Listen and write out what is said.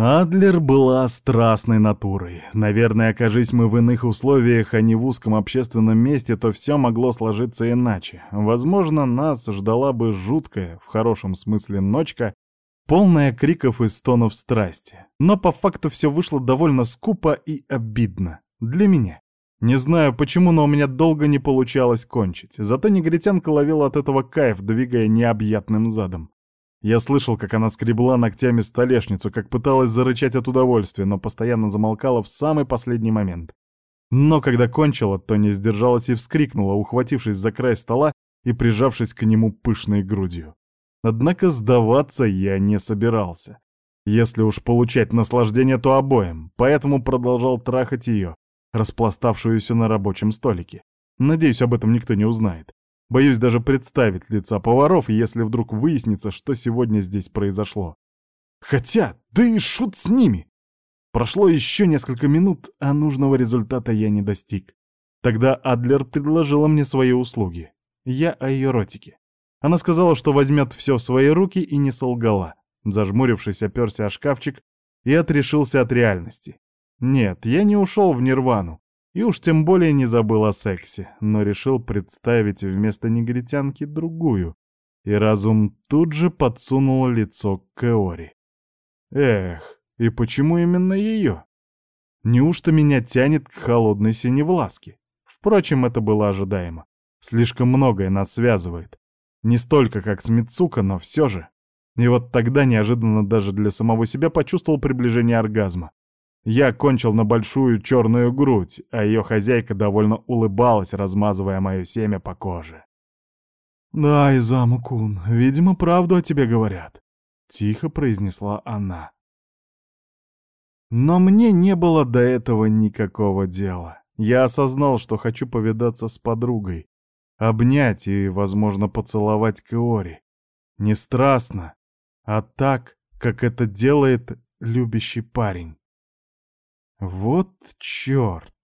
Адлер была страстной натурой. Наверное, окажись мы в иных условиях, а не в узком общественном месте, то все могло сложиться иначе. Возможно, нас ждала бы жуткая, в хорошем смысле, ночка, полная криков и стонов страсти. Но по факту все вышло довольно скупо и обидно. Для меня. Не знаю почему, но у меня долго не получалось кончить. Зато негритянка ловила от этого кайф, двигая необъятным задом. Я слышал, как она скребла ногтями столешницу, как пыталась зарычать от удовольствия, но постоянно замолкала в самый последний момент. Но когда кончила, то не сдержалась и вскрикнула, ухватившись за край стола и прижавшись к нему пышной грудью. Однако сдаваться я не собирался. Если уж получать наслаждение, то обоим, поэтому продолжал трахать ее, распластавшуюся на рабочем столике. Надеюсь, об этом никто не узнает. Боюсь даже представить лица поваров, если вдруг выяснится, что сегодня здесь произошло. Хотя, да и шут с ними! Прошло еще несколько минут, а нужного результата я не достиг. Тогда Адлер предложила мне свои услуги. Я о ее ротике. Она сказала, что возьмет все в свои руки и не солгала. Зажмурившись, оперся о шкафчик и отрешился от реальности. Нет, я не ушел в нирвану. И уж тем более не забыл о сексе, но решил представить вместо негритянки другую. И разум тут же подсунул лицо к Эори. Эх, и почему именно ее? Неужто меня тянет к холодной синевласке? Впрочем, это было ожидаемо. Слишком многое нас связывает. Не столько, как с Мицука, но все же. И вот тогда неожиданно даже для самого себя почувствовал приближение оргазма. Я кончил на большую черную грудь, а ее хозяйка довольно улыбалась, размазывая мое семя по коже. «Да, Изаму-кун, видимо, правду о тебе говорят», — тихо произнесла она. Но мне не было до этого никакого дела. Я осознал, что хочу повидаться с подругой, обнять и, возможно, поцеловать Кеори. Не страстно, а так, как это делает любящий парень. Вот черт!